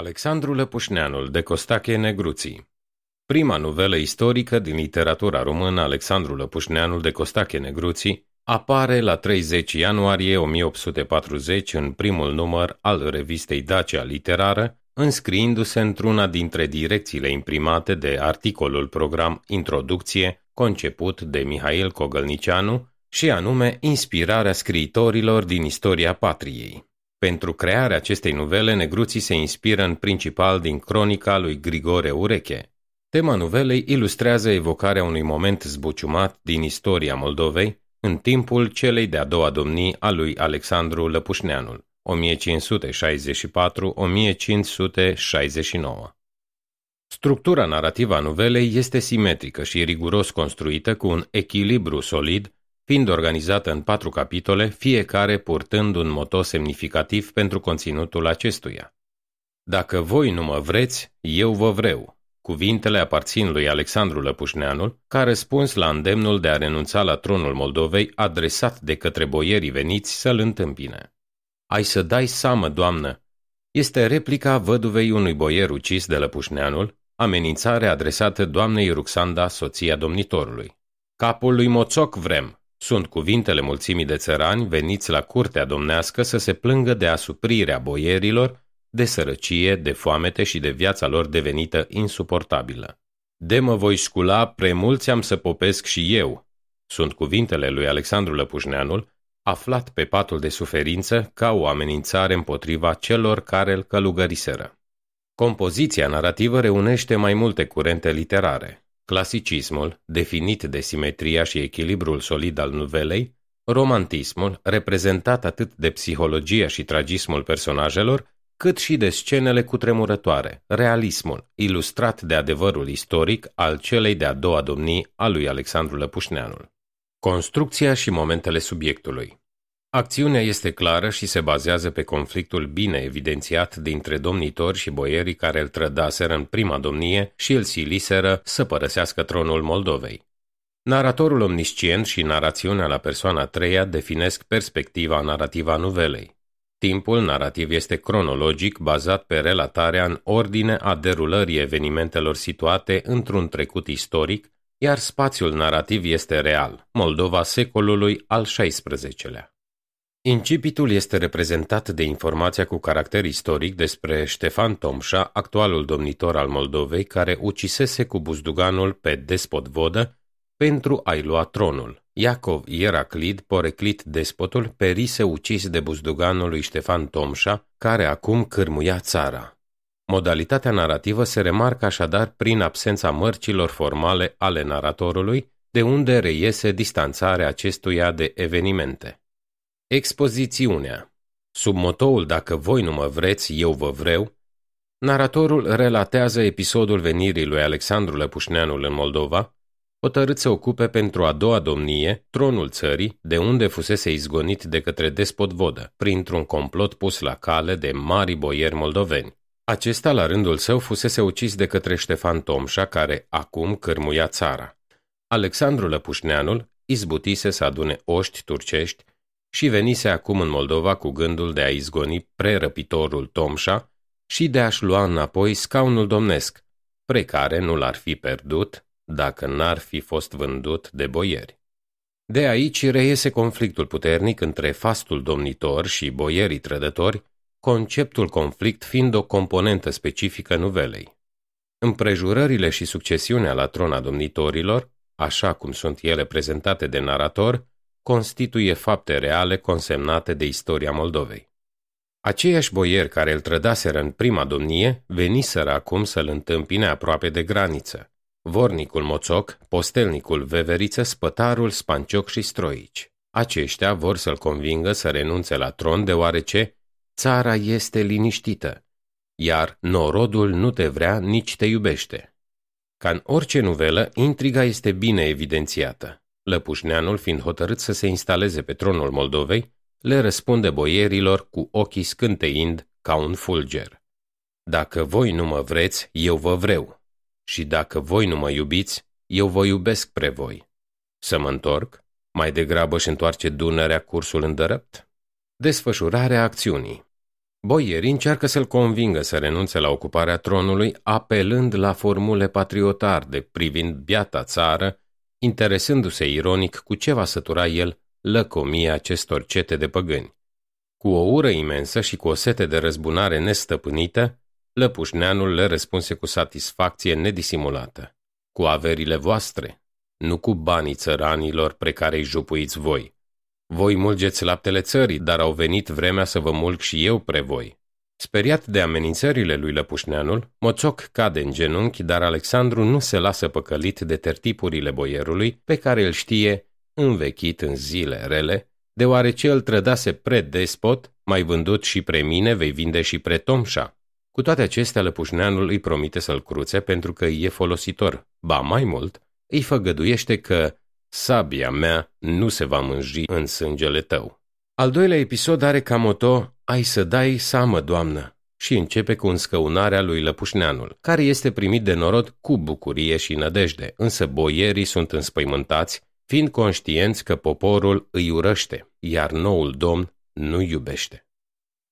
Alexandru Lăpușneanul de Costache Negruții Prima novelă istorică din literatura română Alexandru Lăpușneanul de Costache Negruții apare la 30 ianuarie 1840 în primul număr al revistei Dacia Literară, înscriindu-se într-una dintre direcțiile imprimate de articolul program Introducție, conceput de Mihail Cogălnicianu, și anume inspirarea scriitorilor din istoria patriei. Pentru crearea acestei novele, negruții se inspiră în principal din cronica lui Grigore Ureche. Tema novelei ilustrează evocarea unui moment zbuciumat din istoria Moldovei în timpul celei de-a doua domnii a lui Alexandru Lăpușneanul, 1564-1569. Structura narrativă a novelei este simetrică și riguros construită cu un echilibru solid fiind organizată în patru capitole, fiecare purtând un moto semnificativ pentru conținutul acestuia. Dacă voi nu mă vreți, eu vă vreau. Cuvintele aparțin lui Alexandru Lăpușneanul, ca răspuns la îndemnul de a renunța la tronul Moldovei adresat de către boierii veniți să-l întâmpine. Ai să dai seamă, doamnă, este replica văduvei unui boier ucis de Lăpușneanul, amenințare adresată doamnei Ruxanda, soția domnitorului. Capul lui Moțoc vrem, sunt cuvintele mulțimii de țărani veniți la curtea domnească să se plângă de asuprirea boierilor, de sărăcie, de foamete și de viața lor devenită insuportabilă. De mă voi scula, premulți am să popesc și eu, sunt cuvintele lui Alexandru Lăpușneanul, aflat pe patul de suferință ca o amenințare împotriva celor care îl călugăriseră. Compoziția narrativă reunește mai multe curente literare, clasicismul, definit de simetria și echilibrul solid al nuvelei, romantismul, reprezentat atât de psihologia și tragismul personajelor, cât și de scenele cutremurătoare, realismul, ilustrat de adevărul istoric al celei de-a doua domnii a lui Alexandru Lăpușneanul. Construcția și momentele subiectului Acțiunea este clară și se bazează pe conflictul bine evidențiat dintre domnitori și boierii care îl trădaseră în prima domnie și îl siliseră să părăsească tronul Moldovei. Naratorul omniscient și narațiunea la persoana treia definesc perspectiva narrativă a nuvelei. Timpul narrativ este cronologic, bazat pe relatarea în ordine a derulării evenimentelor situate într-un trecut istoric, iar spațiul narrativ este real, Moldova secolului al XVI-lea. Incipitul este reprezentat de informația cu caracter istoric despre Ștefan Tomșa, actualul domnitor al Moldovei, care ucisese cu buzduganul pe despot vodă pentru a-i lua tronul. Iacov Ieraclid, poreclit despotul, perise ucis de buzduganul lui Ștefan Tomșa, care acum cârmuia țara. Modalitatea narrativă se remarcă așadar prin absența mărcilor formale ale naratorului, de unde reiese distanțarea acestuia de evenimente. Expozițiunea Sub motoul Dacă voi nu mă vreți, eu vă vreau, naratorul relatează episodul venirii lui Alexandru Lăpușneanul în Moldova, hotărât să ocupe pentru a doua domnie tronul țării, de unde fusese izgonit de către despot vodă, printr-un complot pus la cale de mari boieri moldoveni. Acesta, la rândul său, fusese ucis de către Ștefan Tomșa, care acum cârmuia țara. Alexandru Lăpușneanul izbutise să adune oști turcești și venise acum în Moldova cu gândul de a izgoni prerăpitorul Tomșa și de a-și lua înapoi scaunul domnesc, pre care nu l-ar fi pierdut dacă n-ar fi fost vândut de boieri. De aici reiese conflictul puternic între fastul domnitor și boierii trădători, conceptul conflict fiind o componentă specifică nuvelei. Împrejurările și succesiunea la trona domnitorilor, așa cum sunt ele prezentate de narator, constituie fapte reale consemnate de istoria Moldovei. Aceiași boieri care îl trădaseră în prima domnie veniseră acum să-l întâmpine aproape de graniță. Vornicul Moțoc, postelnicul Veveriță, spătarul Spancioc și Stroici. Aceștia vor să-l convingă să renunțe la tron deoarece țara este liniștită, iar norodul nu te vrea, nici te iubește. Ca în orice nuvelă, intriga este bine evidențiată. Lăpușneanul, fiind hotărât să se instaleze pe tronul Moldovei, le răspunde boierilor cu ochii scânteind ca un fulger. Dacă voi nu mă vreți, eu vă vreau. Și dacă voi nu mă iubiți, eu vă iubesc pre voi. Să mă întorc? Mai degrabă și întoarce Dunărea cursul îndărăpt? Desfășurarea acțiunii Boierii încearcă să-l convingă să renunțe la ocuparea tronului, apelând la formule patriotarde privind biata țară, interesându-se ironic cu ce va sătura el lăcomia acestor cete de păgâni. Cu o ură imensă și cu o sete de răzbunare nestăpânită, Lăpușneanul le răspunse cu satisfacție nedisimulată. Cu averile voastre, nu cu banii țăranilor pre care îi jupuiți voi. Voi mulgeți laptele țării, dar au venit vremea să vă mulg și eu pre voi. Speriat de amenințările lui Lăpușneanul, Moțoc cade în genunchi, dar Alexandru nu se lasă păcălit de tertipurile boierului, pe care îl știe învechit în zile rele, deoarece îl trădase pre-despot, mai vândut și pre mine, vei vinde și pre Tomșa. Cu toate acestea, Lăpușneanul îi promite să-l cruțe pentru că e folositor. Ba mai mult, îi făgăduiește că sabia mea nu se va mânji în sângele tău. Al doilea episod are ca moto Ai să dai seamă, doamnă, și începe cu înscăunarea lui Lăpușneanul, care este primit de norod cu bucurie și nădejde, însă boierii sunt înspăimântați, fiind conștienți că poporul îi urăște, iar noul domn nu iubește.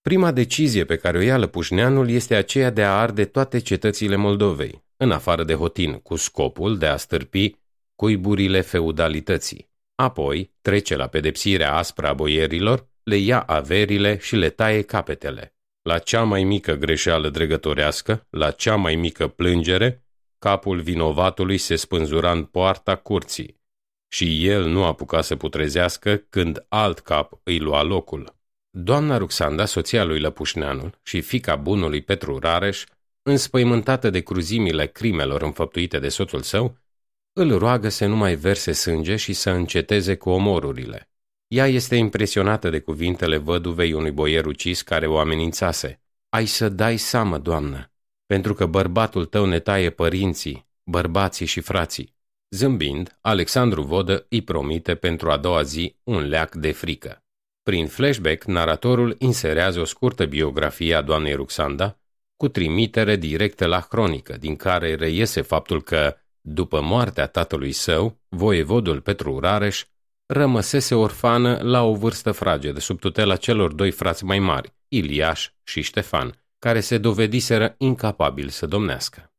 Prima decizie pe care o ia Lăpușneanul este aceea de a arde toate cetățile Moldovei, în afară de Hotin, cu scopul de a stârpi cuiburile feudalității. Apoi trece la pedepsirea aspră a boierilor, le ia averile și le taie capetele. La cea mai mică greșeală dregătorească, la cea mai mică plângere, capul vinovatului se spânzura în poarta curții și el nu apuca să putrezească când alt cap îi lua locul. Doamna Ruxanda, soția lui Lăpușneanu și fica bunului Petru Rareș, înspăimântată de cruzimile crimelor înfăptuite de soțul său, îl roagă să nu mai verse sânge și să înceteze cu omorurile. Ea este impresionată de cuvintele văduvei unui boier ucis care o amenințase. Ai să dai seamă, doamnă, pentru că bărbatul tău ne taie părinții, bărbații și frații. Zâmbind, Alexandru Vodă îi promite pentru a doua zi un leac de frică. Prin flashback, naratorul inserează o scurtă biografie a doamnei Ruxanda, cu trimitere directă la cronică, din care reiese faptul că, după moartea tatălui său, voievodul Petru Rareș rămăsese orfană la o vârstă fragedă, sub tutela celor doi frați mai mari, Iliaș și Ștefan, care se dovediseră incapabili să domnească.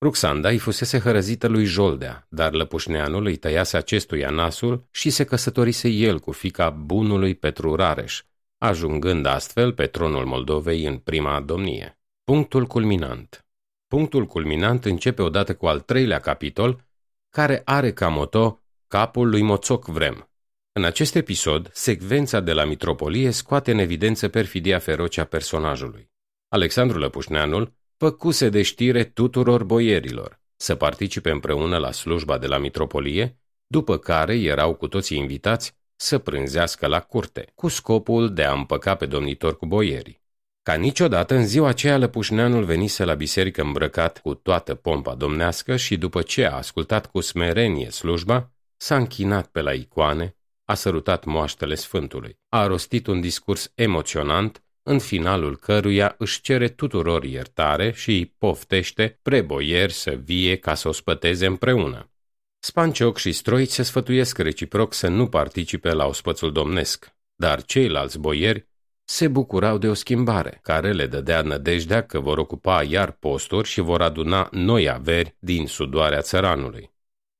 Ruxanda îi fusese hărăzită lui Joldea, dar lăpușneanul îi tăiase acestuia nasul și se căsătorise el cu fica bunului Petru Rareș, ajungând astfel pe tronul Moldovei în prima domnie. Punctul culminant Punctul culminant începe odată cu al treilea capitol, care are ca moto Capul lui Moțoc vrem. În acest episod, secvența de la Mitropolie scoate în evidență perfidia feroce a personajului. Alexandru Lăpușneanul făcuse de știre tuturor boierilor să participe împreună la slujba de la mitropolie, după care erau cu toții invitați să prânzească la curte, cu scopul de a împăca pe domnitor cu boierii. Ca niciodată, în ziua aceea, Lăpușneanul venise la biserică îmbrăcat cu toată pompa domnească și după ce a ascultat cu smerenie slujba, s-a închinat pe la icoane, a sărutat moaștele Sfântului, a rostit un discurs emoționant în finalul căruia își cere tuturor iertare și îi poftește preboieri să vie ca să o spăteze împreună. Spancioc și Stroiți se sfătuiesc reciproc să nu participe la ospățul domnesc, dar ceilalți boieri se bucurau de o schimbare, care le dădea nădejdea că vor ocupa iar posturi și vor aduna noi averi din sudoarea țăranului.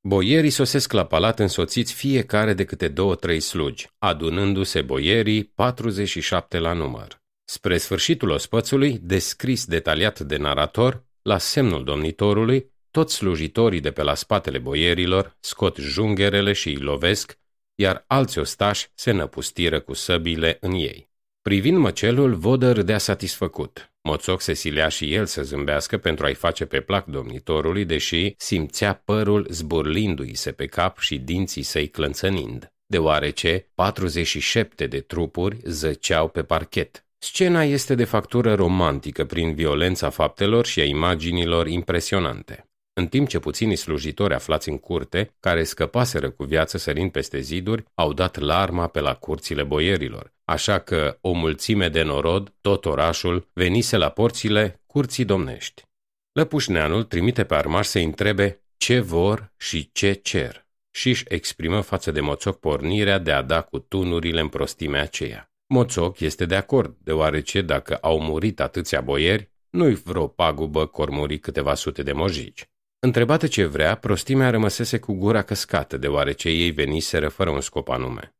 Boierii sosesc la palat însoțiți fiecare de câte două-trei slugi, adunându-se boierii 47 la număr. Spre sfârșitul ospățului, descris detaliat de narator, la semnul domnitorului, toți slujitorii de pe la spatele boierilor scot jungherele și îi lovesc, iar alți ostași se năpustiră cu săbile în ei. Privind măcelul, Vodă râdea satisfăcut. Moțoc se silea și el să zâmbească pentru a-i face pe plac domnitorului, deși simțea părul zburlindu-i se pe cap și dinții săi clănțănind, deoarece 47 de trupuri zăceau pe parchet. Scena este de factură romantică prin violența faptelor și a imaginilor impresionante. În timp ce puținii slujitori aflați în curte, care scăpaseră cu viață sărind peste ziduri, au dat larma pe la curțile boierilor, așa că o mulțime de norod, tot orașul, venise la porțile curții domnești. Lăpușneanul trimite pe armași să întrebe ce vor și ce cer și își exprimă față de moțoc pornirea de a da cu tunurile în prostimea aceea. Moțoc este de acord, deoarece dacă au murit atâția boieri, nu-i vreo pagubă cormuri câteva sute de mojici. Întrebată ce vrea, prostimea rămăsese cu gura căscată, deoarece ei veniseră fără un scop anume.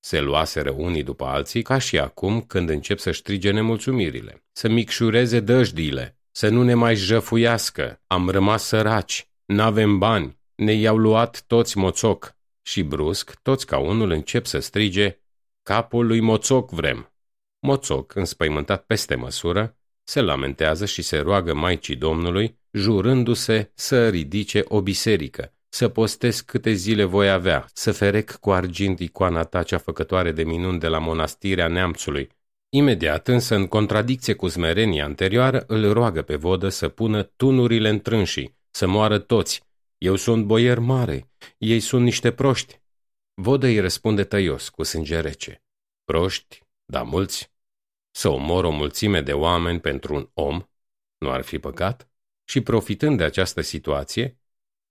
Se luaseră unii după alții, ca și acum când încep să strige nemulțumirile, să micșureze dăjdiile, să nu ne mai jăfuiască, am rămas săraci, n-avem bani, ne i-au luat toți moțoc. Și brusc, toți ca unul încep să strige, capul lui moțoc vrem. Moțoc, înspăimântat peste măsură, se lamentează și se roagă Maicii Domnului, jurându-se să ridice o biserică, să postesc câte zile voi avea, să ferec cu argint icoana ta cea făcătoare de minuni de la monastirea neamțului. Imediat, însă, în contradicție cu smerenia anterioară, îl roagă pe vodă să pună tunurile în trânșii, să moară toți. Eu sunt boier mare, ei sunt niște proști. Vodă îi răspunde tăios, cu sânge rece. Proști? Da, mulți. Să omor o mulțime de oameni pentru un om? Nu ar fi păcat? Și profitând de această situație,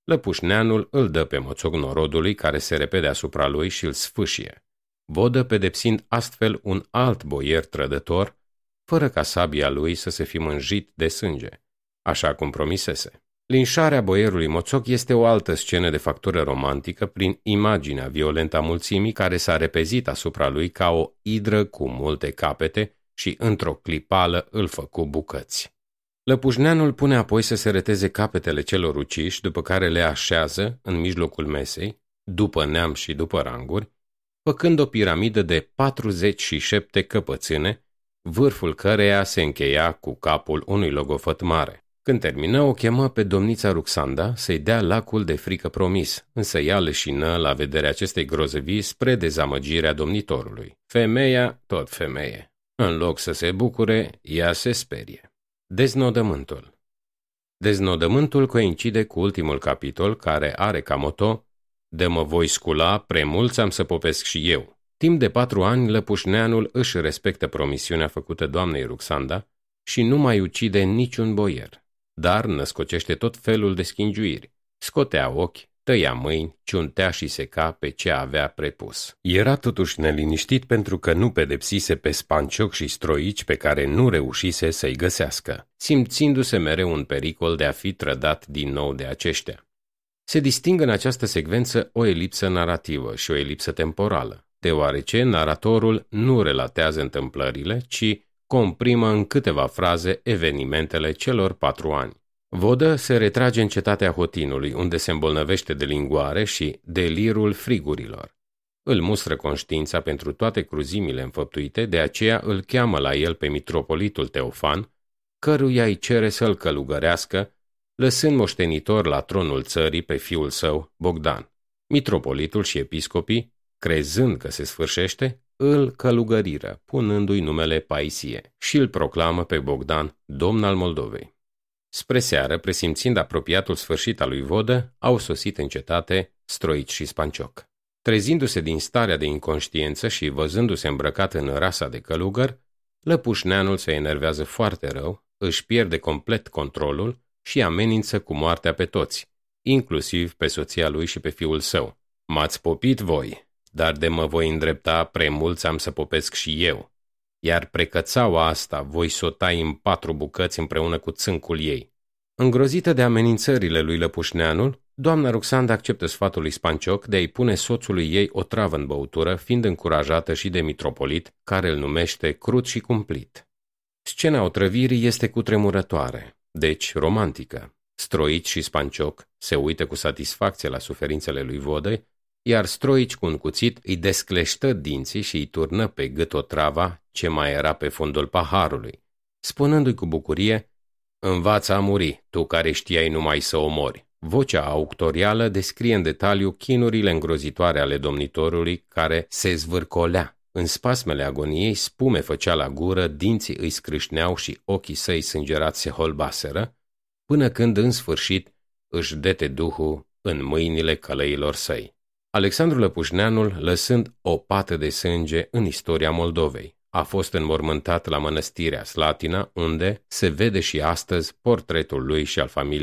Lăpușneanul îl dă pe moțoc norodului care se repede asupra lui și îl sfâșie. Vodă pedepsind astfel un alt boier trădător, fără ca sabia lui să se fi mânjit de sânge, așa cum promisese. Linșarea boierului Moțoc este o altă scenă de factură romantică prin imaginea violentă a mulțimii care s-a repezit asupra lui ca o idră cu multe capete și într-o clipală îl făcu bucăți. Lăpușneanul pune apoi să se reteze capetele celor uciși, după care le așează în mijlocul mesei, după neam și după ranguri, făcând o piramidă de 47 căpățâne, vârful căreia se încheia cu capul unui logofăt mare. Când termină, o chemă pe domnița Ruxanda să-i dea lacul de frică promis, însă ea leșină la vederea acestei grozăvii spre dezamăgirea domnitorului. Femeia, tot femeie. În loc să se bucure, ea se sperie. Deznodământul Deznodământul coincide cu ultimul capitol care are ca moto De mă voi scula, premulți am să popesc și eu. Timp de patru ani, Lăpușneanul își respectă promisiunea făcută doamnei Ruxanda și nu mai ucide niciun boier, dar născocește tot felul de schingiuiri. Scotea ochi, tăia mâini, ciuntea și seca pe ce avea prepus. Era totuși neliniștit pentru că nu pedepsise pe spancioc și stroici pe care nu reușise să-i găsească, simțindu-se mereu un pericol de a fi trădat din nou de aceștia. Se distingă în această secvență o elipsă narrativă și o elipsă temporală, deoarece naratorul nu relatează întâmplările, ci comprimă în câteva fraze evenimentele celor patru ani. Vodă se retrage în cetatea Hotinului, unde se îmbolnăvește de lingoare și delirul frigurilor. Îl mustră conștiința pentru toate cruzimile înfăptuite, de aceea îl cheamă la el pe mitropolitul Teofan, căruia îi cere să-l călugărească, lăsând moștenitor la tronul țării pe fiul său, Bogdan. Mitropolitul și episcopii, crezând că se sfârșește, îl călugăriră, punându-i numele Paisie, și îl proclamă pe Bogdan, domn al Moldovei. Spre seară, presimțind apropiatul sfârșit al lui Vodă, au sosit în cetate Stroici și Spancioc. Trezindu-se din starea de inconștiență și văzându-se îmbrăcat în rasa de călugăr, lăpușneanul se enervează foarte rău, își pierde complet controlul și amenință cu moartea pe toți, inclusiv pe soția lui și pe fiul său. M-ați popit voi, dar de mă voi îndrepta, premulți am să popesc și eu iar precățaua asta voi sotai în patru bucăți împreună cu țâncul ei. Îngrozită de amenințările lui Lăpușneanul, doamna Ruxanda acceptă sfatul lui Spancioc de a-i pune soțului ei o travă în băutură, fiind încurajată și de mitropolit, care îl numește crud și cumplit. Scena otrăvirii este cutremurătoare, deci romantică. Stroici și Spancioc se uită cu satisfacție la suferințele lui Vodă iar stroici cu un cuțit îi descleștă dinții și îi turnă pe gât o trava ce mai era pe fundul paharului, spunându-i cu bucurie, Învață a muri, tu care știai numai să omori. Vocea auctorială descrie în detaliu chinurile îngrozitoare ale domnitorului care se zvârcolea. În spasmele agoniei, spume făcea la gură, dinții îi scrâșneau și ochii săi sângerați se holbaseră, până când, în sfârșit, își dete duhul în mâinile călăilor săi. Alexandru Lăpușneanul, lăsând o pată de sânge în istoria Moldovei, a fost înmormântat la mănăstirea Slatina, unde se vede și astăzi portretul lui și al familiei